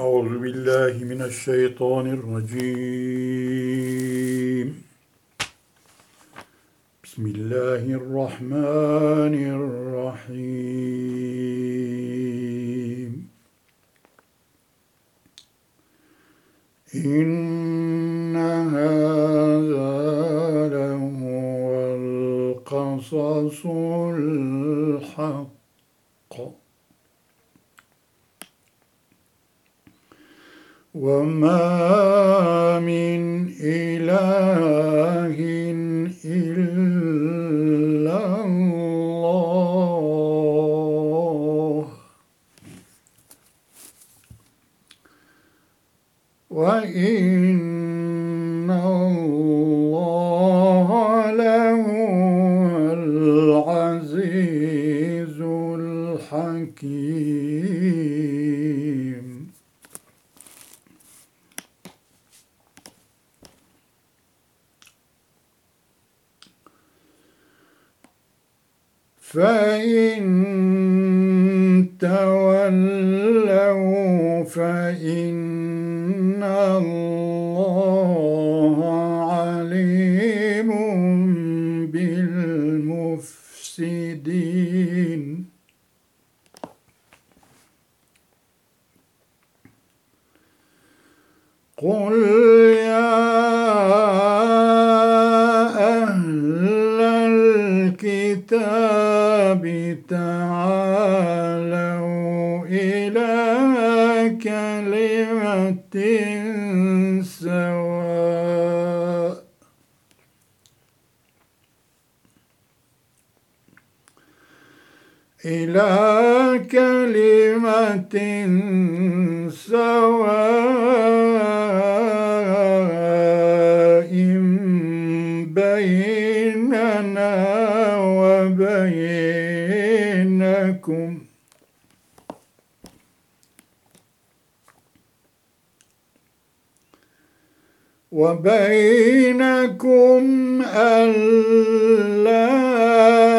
أعوذ بالله من الشيطان الرجيم. بسم الله الرحمن الرحيم. إن هذا لهو القصص الحق. وما من إله إلا الله وإن الله لهو العزيز الحكيم فإن تولوا فإن الله عليم بالمفسدين قل كلمة سواء إلى كلمة سواء بيننا وبينكم وبينكم ألا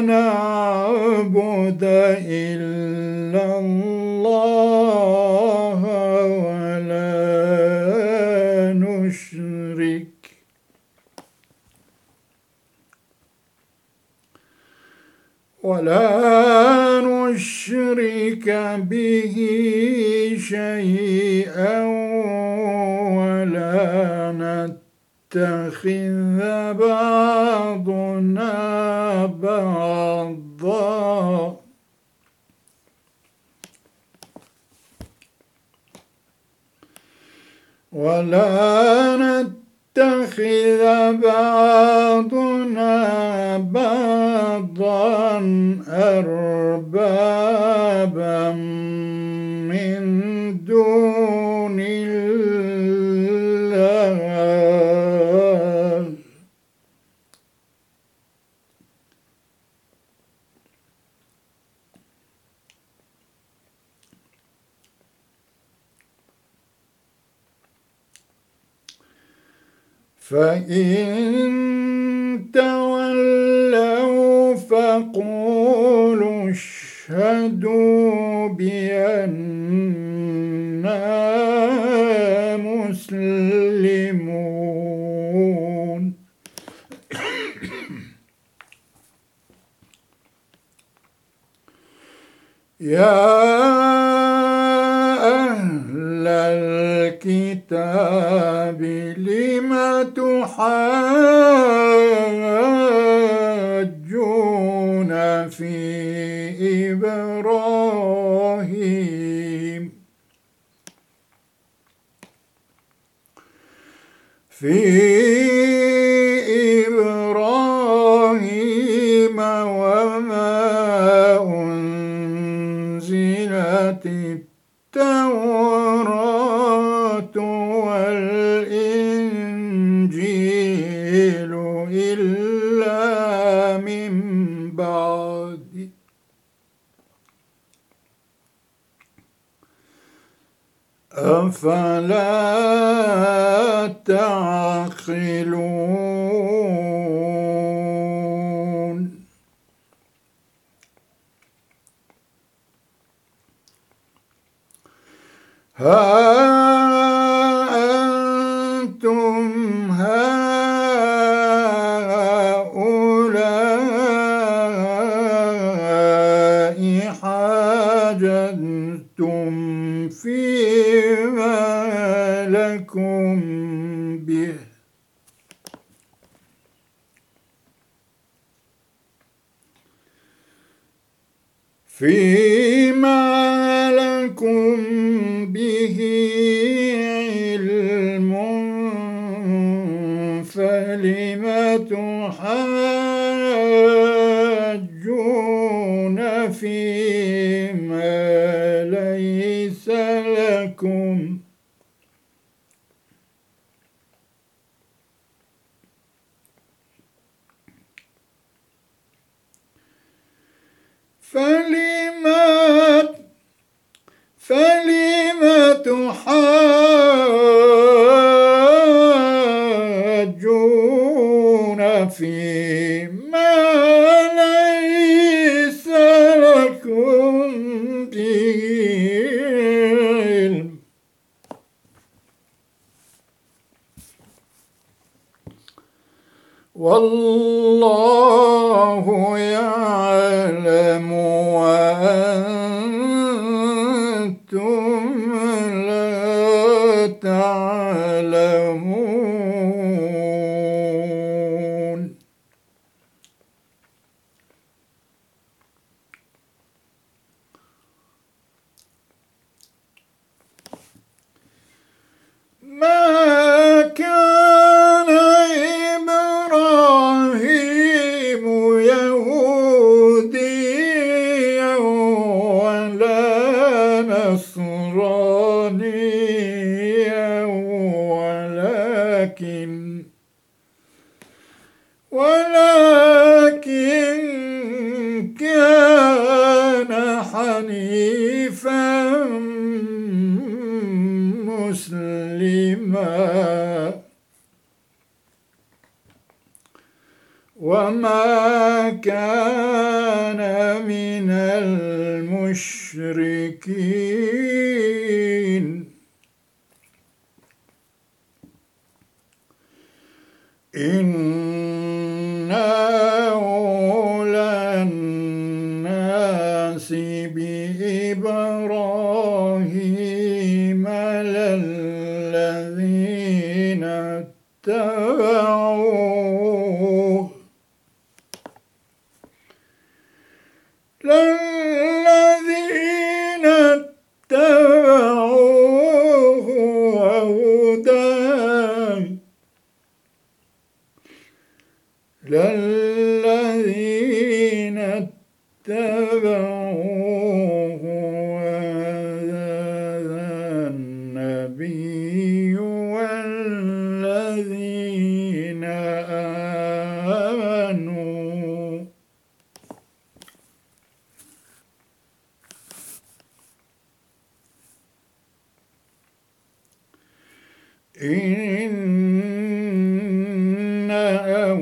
نعبد إلا الله ولا نشرك. ولا نشرك به شيئا ولا نتخذ بعضنا بعضا. ولا نتخذ بعضنا بعضا أربابا من دون الله فإن تولوا فقولوا اشهدوا بأننا مسلمون. يا في إبراهيم وما أنزلت التوراة والإنجيل إلا أفلا تعقلون؟ ها أنتم هؤلاء حاجدتم فيه ما لكم به. فيما لكم به علم فلم تحاجون فيه؟ Come. مسلما وما كان من المشركين. إن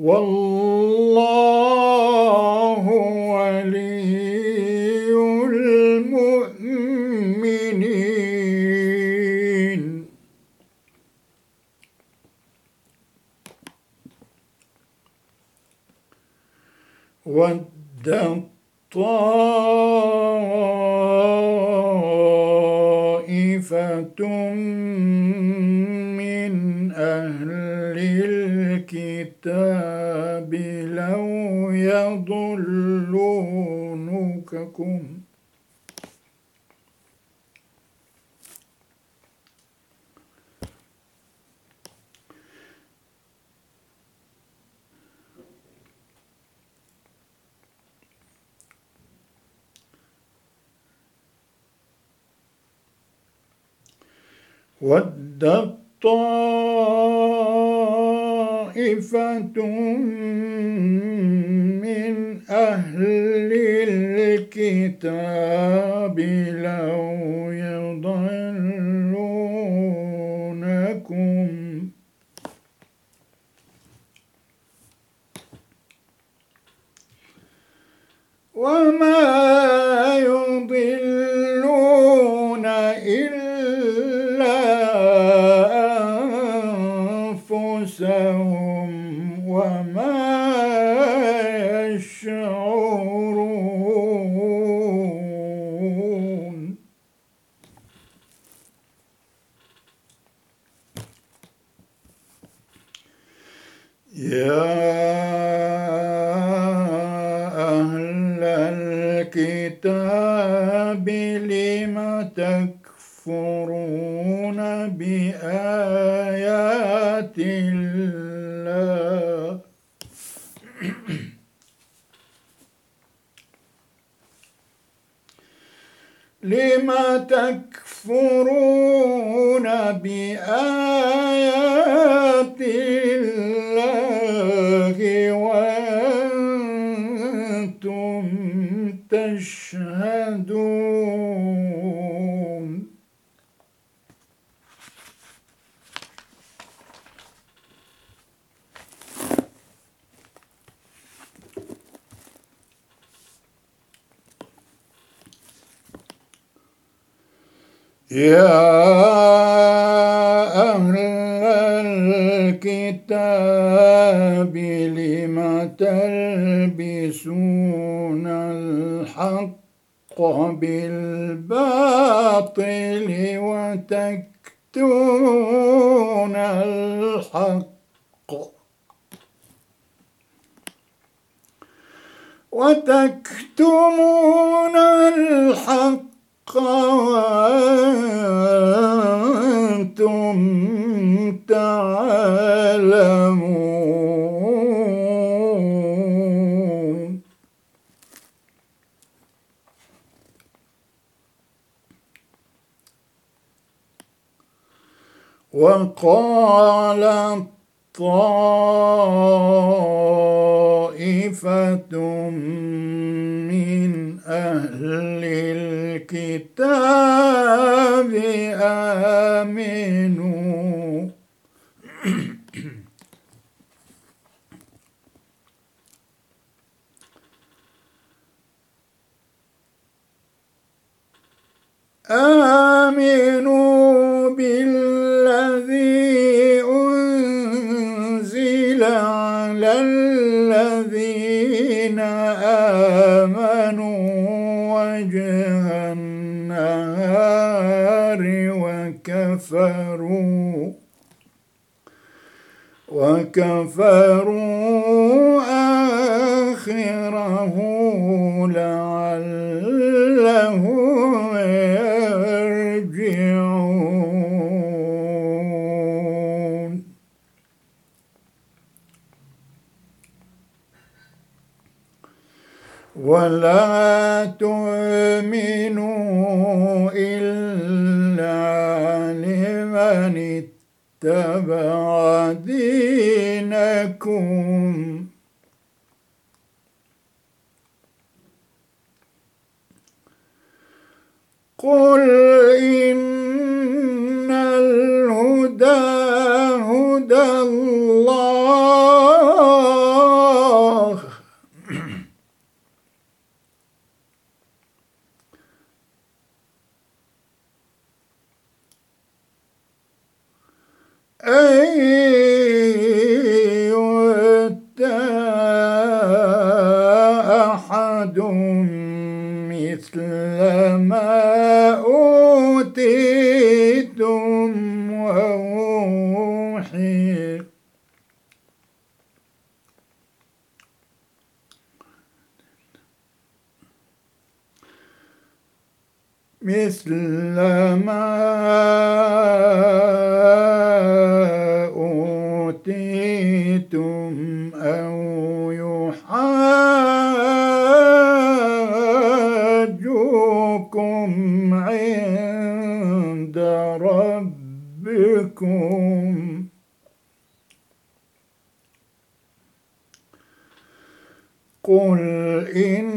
والله ودت طائفة من أهل الكتاب لو يضلونكم وما تكفرون بآيات الله وأنتم تشهدون؟ يا أهل الكتاب لم تلبسون الحق بالباطل وتكتمون الحق؟ وتكتمون الحق وأنتم تعلمون. وقال طائفة من أهل الكتاب آمنوا. آمنوا بالذي أنزل على وكفروا وكفروا آخره لعلهم يرجعون. ولا تؤمنوا لمن اتبع دينكم. قل إن الهدى هدى الله. أن يؤتى أحد مثل ما أوتيتم وأوحي مثل ما بكم قل إن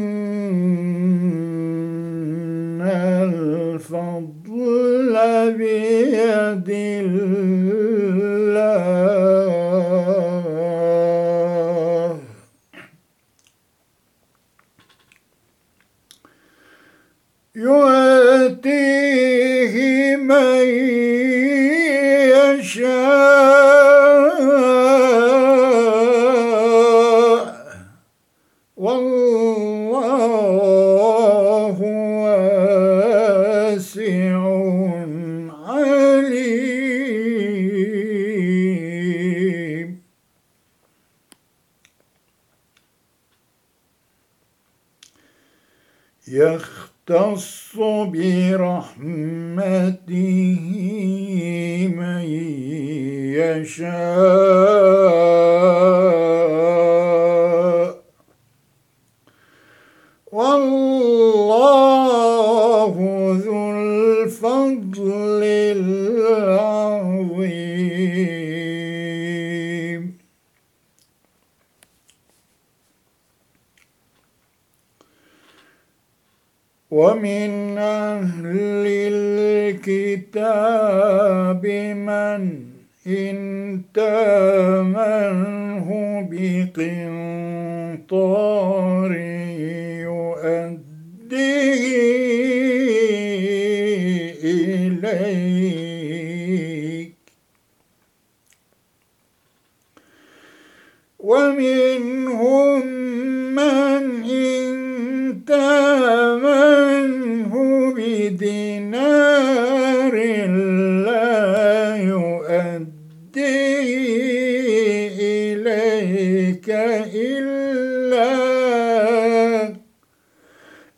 الفضل بيد يختص برحمته من يشاء والله ذو الفضل العظيم ومن أهل الكتاب من إن تامنه بقنطار إلا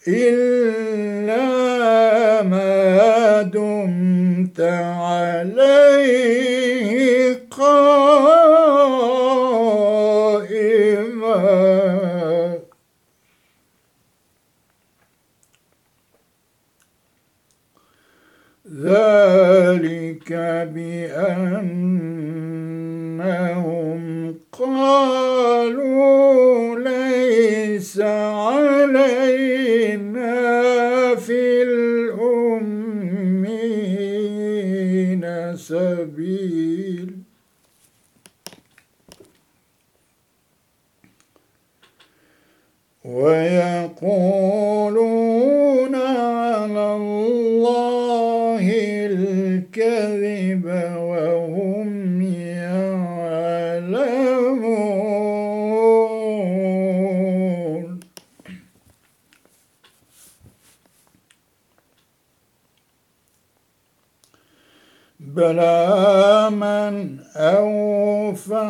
إلا ما دمت عليه قائما. ذلك بأنهم سبيل ويقولون على الله الكذب بلى من أوفى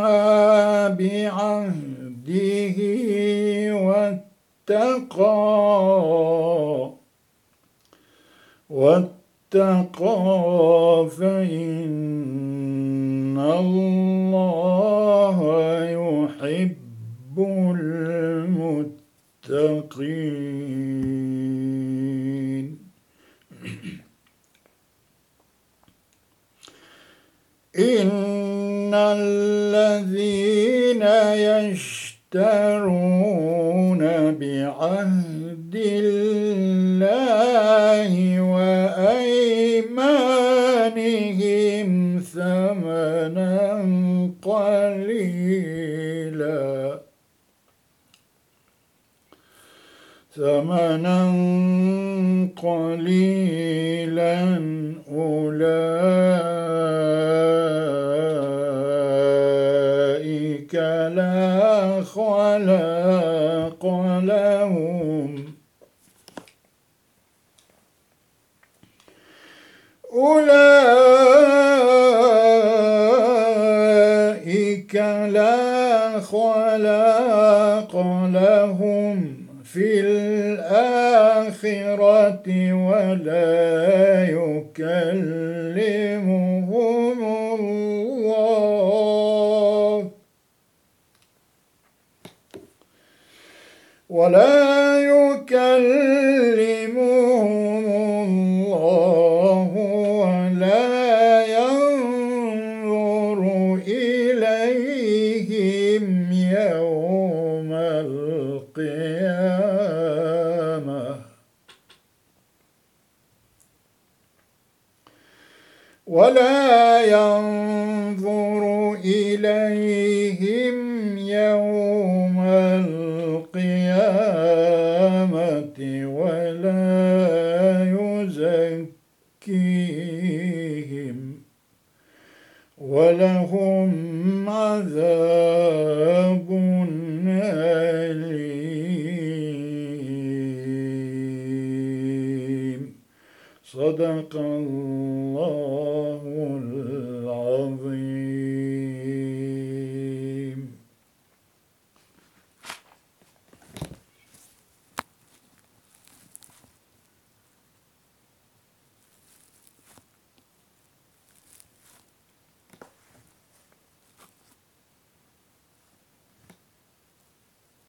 بعهده واتقى واتقى فإن الله يحب المتقين. إن الذين يشترون بعهد الله وأيمانهم ثمنا قليلا ثمنا قليلا أولئك لا خلاق لهم أولئك لا خلاق لهم في الآخرة ولا يكلمهم ولا يزكيهم ولهم عذاب أليم. صدق الله